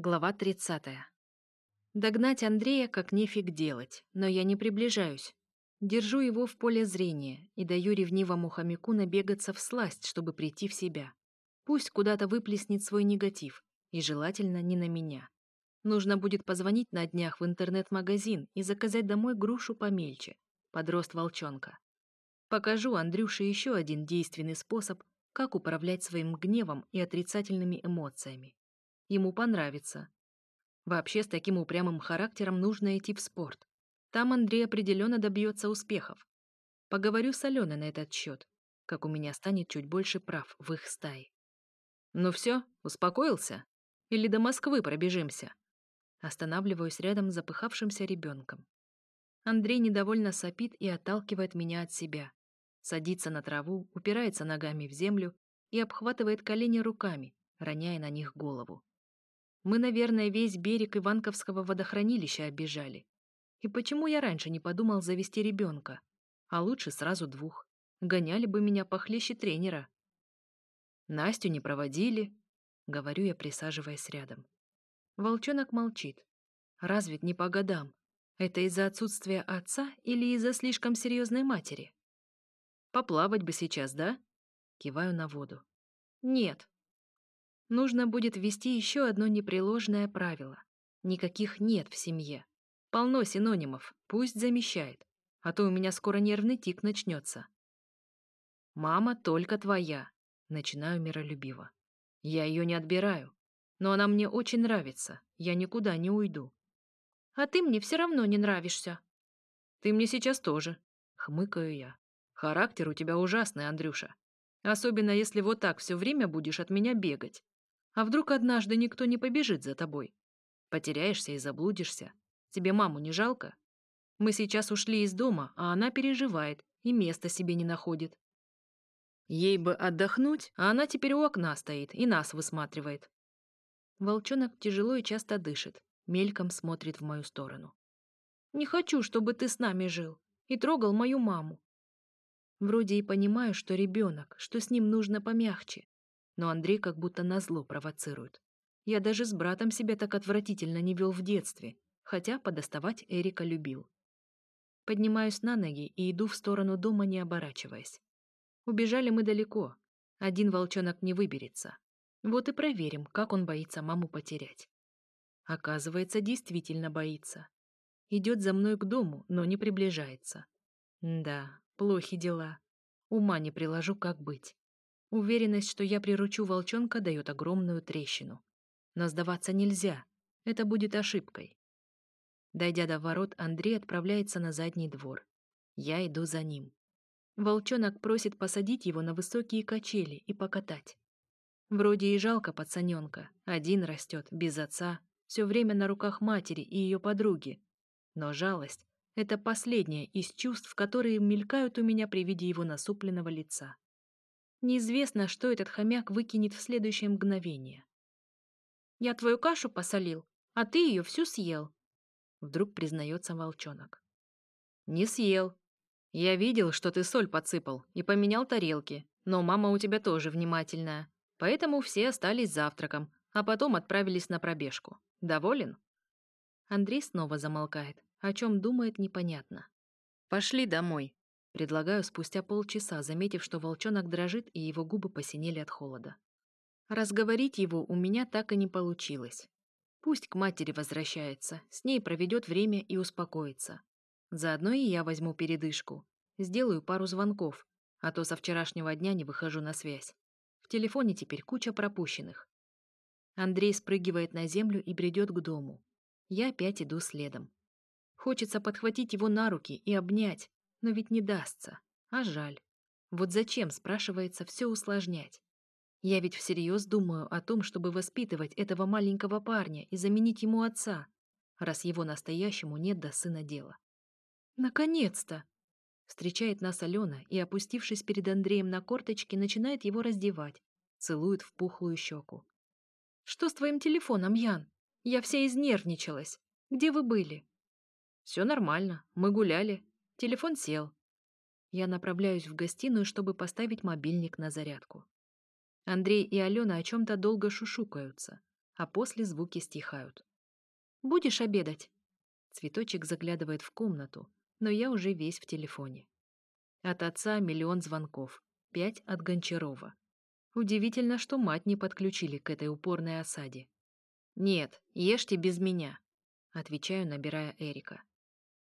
Глава 30. Догнать Андрея как нефиг делать, но я не приближаюсь. Держу его в поле зрения и даю ревнивому хомяку набегаться в сласть, чтобы прийти в себя. Пусть куда-то выплеснет свой негатив, и желательно не на меня. Нужно будет позвонить на днях в интернет-магазин и заказать домой грушу помельче, подрост волчонка. Покажу Андрюше еще один действенный способ, как управлять своим гневом и отрицательными эмоциями. Ему понравится. Вообще, с таким упрямым характером нужно идти в спорт. Там Андрей определенно добьется успехов. Поговорю с Аленой на этот счет, как у меня станет чуть больше прав в их стае. Ну все, успокоился? Или до Москвы пробежимся? Останавливаюсь рядом с запыхавшимся ребенком. Андрей недовольно сопит и отталкивает меня от себя. Садится на траву, упирается ногами в землю и обхватывает колени руками, роняя на них голову. Мы, наверное, весь берег Иванковского водохранилища обижали. И почему я раньше не подумал завести ребенка? А лучше сразу двух. Гоняли бы меня похлеще тренера. Настю не проводили, говорю я, присаживаясь рядом. Волчонок молчит. Разве не по годам? Это из-за отсутствия отца или из-за слишком серьезной матери? Поплавать бы сейчас, да? Киваю на воду. Нет, нужно будет ввести еще одно непреложное правило. Никаких «нет» в семье. Полно синонимов, пусть замещает, а то у меня скоро нервный тик начнется. «Мама только твоя», — начинаю миролюбиво. «Я ее не отбираю, но она мне очень нравится, я никуда не уйду». «А ты мне все равно не нравишься». «Ты мне сейчас тоже», — хмыкаю я. «Характер у тебя ужасный, Андрюша. Особенно, если вот так все время будешь от меня бегать. А вдруг однажды никто не побежит за тобой? Потеряешься и заблудишься. Тебе маму не жалко? Мы сейчас ушли из дома, а она переживает и места себе не находит. Ей бы отдохнуть, а она теперь у окна стоит и нас высматривает. Волчонок тяжело и часто дышит, мельком смотрит в мою сторону. «Не хочу, чтобы ты с нами жил и трогал мою маму». Вроде и понимаю, что ребенок, что с ним нужно помягче, но Андрей как будто назло провоцирует. Я даже с братом себя так отвратительно не вел в детстве, хотя подоставать Эрика любил. Поднимаюсь на ноги и иду в сторону дома, не оборачиваясь. Убежали мы далеко. Один волчонок не выберется. Вот и проверим, как он боится маму потерять. Оказывается, действительно боится. Идет за мной к дому, но не приближается. Да, плохи дела. Ума не приложу, как быть. Уверенность, что я приручу волчонка, дает огромную трещину. Но сдаваться нельзя. Это будет ошибкой. Дойдя до ворот, Андрей отправляется на задний двор. Я иду за ним. Волчонок просит посадить его на высокие качели и покатать. Вроде и жалко пацаненка. Один растет, без отца, все время на руках матери и ее подруги. Но жалость — это последнее из чувств, которые мелькают у меня при виде его насупленного лица. Неизвестно, что этот хомяк выкинет в следующее мгновение. «Я твою кашу посолил, а ты ее всю съел», — вдруг признается волчонок. «Не съел. Я видел, что ты соль подсыпал и поменял тарелки, но мама у тебя тоже внимательная, поэтому все остались завтраком, а потом отправились на пробежку. Доволен?» Андрей снова замолкает, о чем думает непонятно. «Пошли домой», Предлагаю спустя полчаса, заметив, что волчонок дрожит и его губы посинели от холода. Разговорить его у меня так и не получилось. Пусть к матери возвращается, с ней проведет время и успокоится. Заодно и я возьму передышку. Сделаю пару звонков, а то со вчерашнего дня не выхожу на связь. В телефоне теперь куча пропущенных. Андрей спрыгивает на землю и бредет к дому. Я опять иду следом. Хочется подхватить его на руки и обнять, но ведь не дастся. А жаль. Вот зачем, спрашивается, все усложнять? Я ведь всерьез думаю о том, чтобы воспитывать этого маленького парня и заменить ему отца, раз его настоящему нет до сына дела. Наконец-то! Встречает нас Алена и, опустившись перед Андреем на корточки, начинает его раздевать, целует в пухлую щеку. «Что с твоим телефоном, Ян? Я вся изнервничалась. Где вы были?» «Все нормально. Мы гуляли. Телефон сел. Я направляюсь в гостиную, чтобы поставить мобильник на зарядку. Андрей и Алена о чем-то долго шушукаются, а после звуки стихают. «Будешь обедать?» Цветочек заглядывает в комнату, но я уже весь в телефоне. От отца миллион звонков, пять от Гончарова. Удивительно, что мать не подключили к этой упорной осаде. «Нет, ешьте без меня», — отвечаю, набирая Эрика.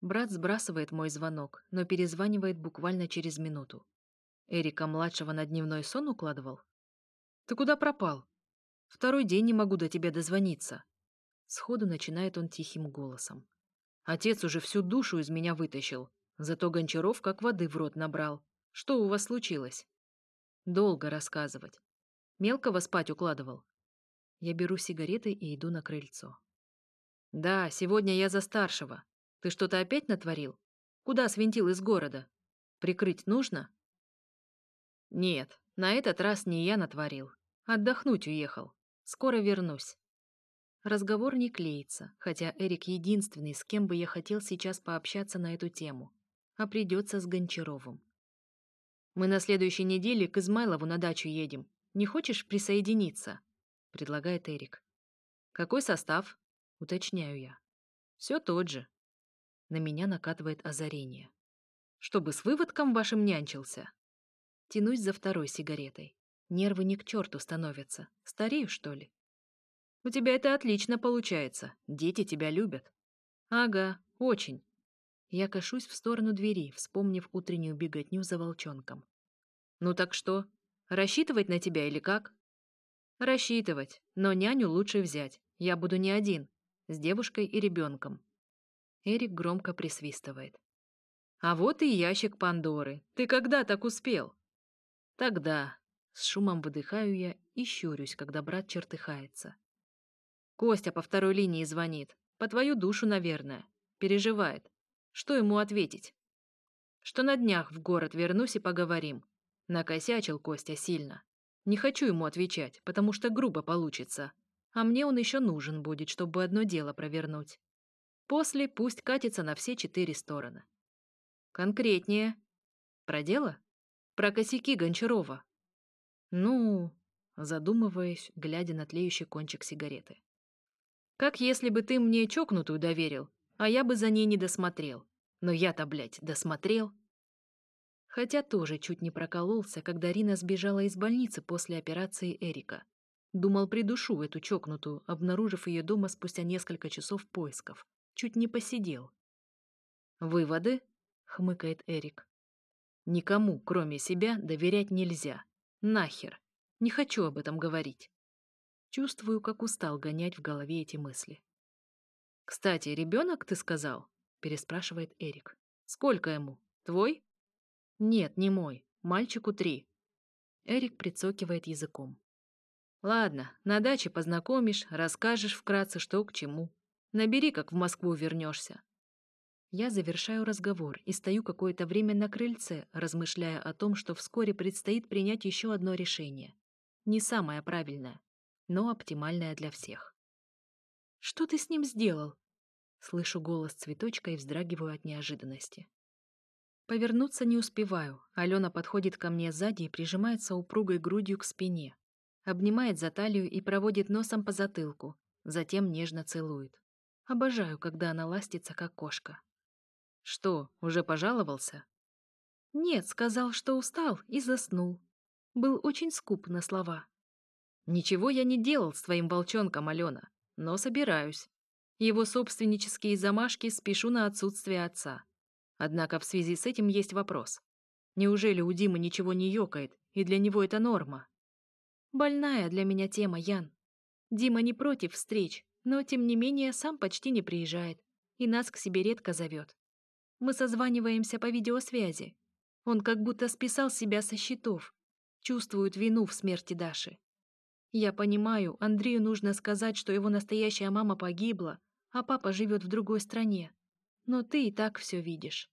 Брат сбрасывает мой звонок, но перезванивает буквально через минуту. Эрика-младшего на дневной сон укладывал? «Ты куда пропал? Второй день не могу до тебя дозвониться». Сходу начинает он тихим голосом. «Отец уже всю душу из меня вытащил, зато Гончаров как воды в рот набрал. Что у вас случилось?» «Долго рассказывать. Мелкого спать укладывал». Я беру сигареты и иду на крыльцо. «Да, сегодня я за старшего», ты что-то опять натворил? Куда свинтил из города? Прикрыть нужно? Нет, на этот раз не я натворил. Отдохнуть уехал. Скоро вернусь. Разговор не клеится, хотя Эрик единственный, с кем бы я хотел сейчас пообщаться на эту тему. А придется с Гончаровым. Мы на следующей неделе к Измайлову на дачу едем. Не хочешь присоединиться? Предлагает Эрик. Какой состав? Уточняю я. Все тот же на меня накатывает озарение. Чтобы с выводком вашим нянчился. Тянусь за второй сигаретой. Нервы не к черту становятся. Старею, что ли? У тебя это отлично получается. Дети тебя любят. Ага, очень. Я кашусь в сторону двери, вспомнив утреннюю беготню за волчонком. Ну так что? Рассчитывать на тебя или как? Рассчитывать, но няню лучше взять. Я буду не один, с девушкой и ребенком. Эрик громко присвистывает. «А вот и ящик Пандоры. Ты когда так успел?» «Тогда». С шумом выдыхаю я и щурюсь, когда брат чертыхается. «Костя по второй линии звонит. По твою душу, наверное. Переживает. Что ему ответить?» «Что на днях в город вернусь и поговорим». Накосячил Костя сильно. «Не хочу ему отвечать, потому что грубо получится. А мне он еще нужен будет, чтобы одно дело провернуть». После пусть катится на все четыре стороны. Конкретнее. Про дело? Про косяки Гончарова. Ну, задумываясь, глядя на тлеющий кончик сигареты. Как если бы ты мне чокнутую доверил, а я бы за ней не досмотрел. Но я-то, блядь, досмотрел. Хотя тоже чуть не прокололся, когда Рина сбежала из больницы после операции Эрика. Думал, придушу эту чокнутую, обнаружив ее дома спустя несколько часов поисков чуть не посидел. «Выводы?» — хмыкает Эрик. «Никому, кроме себя, доверять нельзя. Нахер. Не хочу об этом говорить». Чувствую, как устал гонять в голове эти мысли. «Кстати, ребенок, ты сказал?» — переспрашивает Эрик. «Сколько ему? Твой?» «Нет, не мой. Мальчику три». Эрик прицокивает языком. «Ладно, на даче познакомишь, расскажешь вкратце, что к чему. Набери, как в Москву вернешься. Я завершаю разговор и стою какое-то время на крыльце, размышляя о том, что вскоре предстоит принять еще одно решение. Не самое правильное, но оптимальное для всех. «Что ты с ним сделал?» Слышу голос цветочка и вздрагиваю от неожиданности. Повернуться не успеваю. Алена подходит ко мне сзади и прижимается упругой грудью к спине. Обнимает за талию и проводит носом по затылку, затем нежно целует. Обожаю, когда она ластится, как кошка. Что, уже пожаловался? Нет, сказал, что устал и заснул. Был очень скуп на слова. Ничего я не делал с твоим волчонком, Алена, но собираюсь. Его собственнические замашки спешу на отсутствие отца. Однако в связи с этим есть вопрос. Неужели у Димы ничего не ёкает, и для него это норма? Больная для меня тема, Ян. Дима не против встреч, но, тем не менее, сам почти не приезжает, и нас к себе редко зовет. Мы созваниваемся по видеосвязи. Он как будто списал себя со счетов, чувствует вину в смерти Даши. Я понимаю, Андрею нужно сказать, что его настоящая мама погибла, а папа живет в другой стране. Но ты и так все видишь.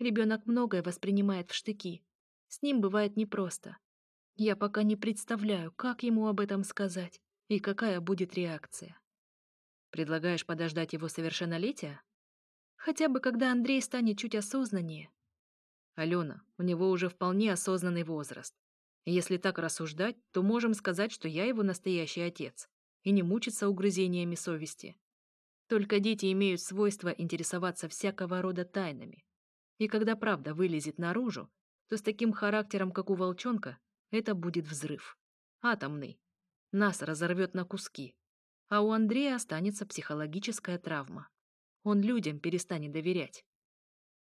Ребенок многое воспринимает в штыки. С ним бывает непросто. Я пока не представляю, как ему об этом сказать и какая будет реакция. Предлагаешь подождать его совершеннолетия? Хотя бы когда Андрей станет чуть осознаннее. Алена, у него уже вполне осознанный возраст. Если так рассуждать, то можем сказать, что я его настоящий отец и не мучиться угрызениями совести. Только дети имеют свойство интересоваться всякого рода тайнами. И когда правда вылезет наружу, то с таким характером, как у волчонка, это будет взрыв. Атомный. Нас разорвет на куски а у Андрея останется психологическая травма. Он людям перестанет доверять.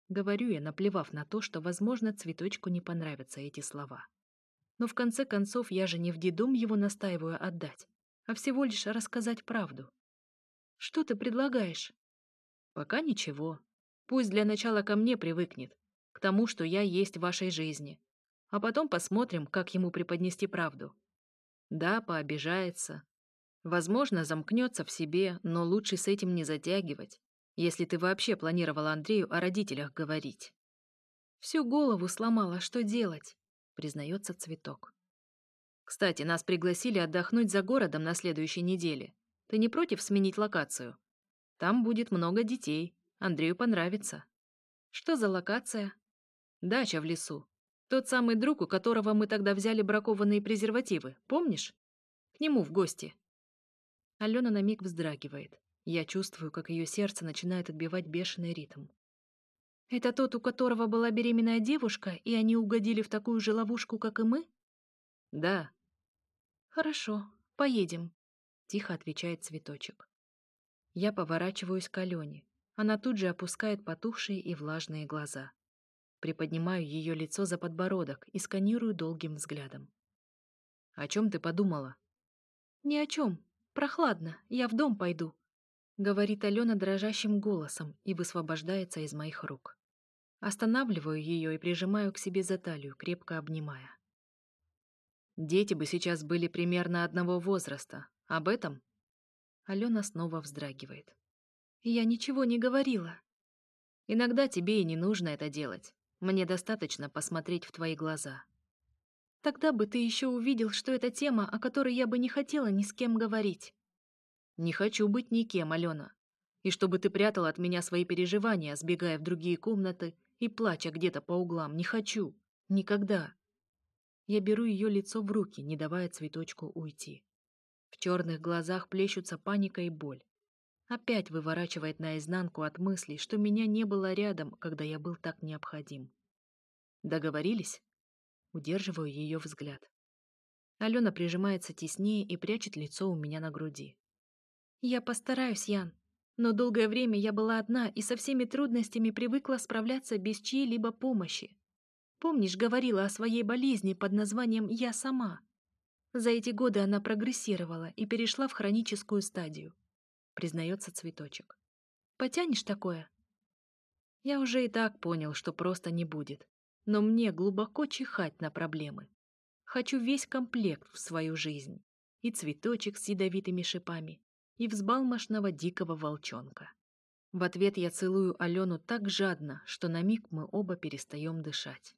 Говорю я, наплевав на то, что, возможно, цветочку не понравятся эти слова. Но в конце концов, я же не в дедом его настаиваю отдать, а всего лишь рассказать правду. Что ты предлагаешь? Пока ничего. Пусть для начала ко мне привыкнет, к тому, что я есть в вашей жизни. А потом посмотрим, как ему преподнести правду. Да, пообижается, Возможно, замкнется в себе, но лучше с этим не затягивать, если ты вообще планировал Андрею о родителях говорить. Всю голову сломала, что делать, признается цветок. Кстати, нас пригласили отдохнуть за городом на следующей неделе. Ты не против сменить локацию? Там будет много детей. Андрею понравится. Что за локация? Дача в лесу. Тот самый друг, у которого мы тогда взяли бракованные презервативы, помнишь? К нему в гости. Алена на миг вздрагивает. Я чувствую, как ее сердце начинает отбивать бешеный ритм. «Это тот, у которого была беременная девушка, и они угодили в такую же ловушку, как и мы?» «Да». «Хорошо, поедем», — тихо отвечает цветочек. Я поворачиваюсь к Алене. Она тут же опускает потухшие и влажные глаза. Приподнимаю ее лицо за подбородок и сканирую долгим взглядом. «О чем ты подумала?» «Ни о чем. «Прохладно, я в дом пойду», — говорит Алена дрожащим голосом и высвобождается из моих рук. Останавливаю ее и прижимаю к себе за талию, крепко обнимая. Дети бы сейчас были примерно одного возраста. Об этом? Алена снова вздрагивает. Я ничего не говорила. Иногда тебе и не нужно это делать. Мне достаточно посмотреть в твои глаза. Тогда бы ты еще увидел, что это тема, о которой я бы не хотела ни с кем говорить. Не хочу быть никем, Алена. И чтобы ты прятала от меня свои переживания, сбегая в другие комнаты и плача где-то по углам. Не хочу. Никогда. Я беру ее лицо в руки, не давая цветочку уйти. В черных глазах плещутся паника и боль. Опять выворачивает наизнанку от мыслей, что меня не было рядом, когда я был так необходим. Договорились? удерживаю ее взгляд. Алена прижимается теснее и прячет лицо у меня на груди. «Я постараюсь, Ян, но долгое время я была одна и со всеми трудностями привыкла справляться без чьей-либо помощи. Помнишь, говорила о своей болезни под названием «я сама»? За эти годы она прогрессировала и перешла в хроническую стадию», — признается цветочек. «Потянешь такое?» Я уже и так понял, что просто не будет но мне глубоко чихать на проблемы. Хочу весь комплект в свою жизнь. И цветочек с ядовитыми шипами, и взбалмошного дикого волчонка. В ответ я целую Алену так жадно, что на миг мы оба перестаем дышать.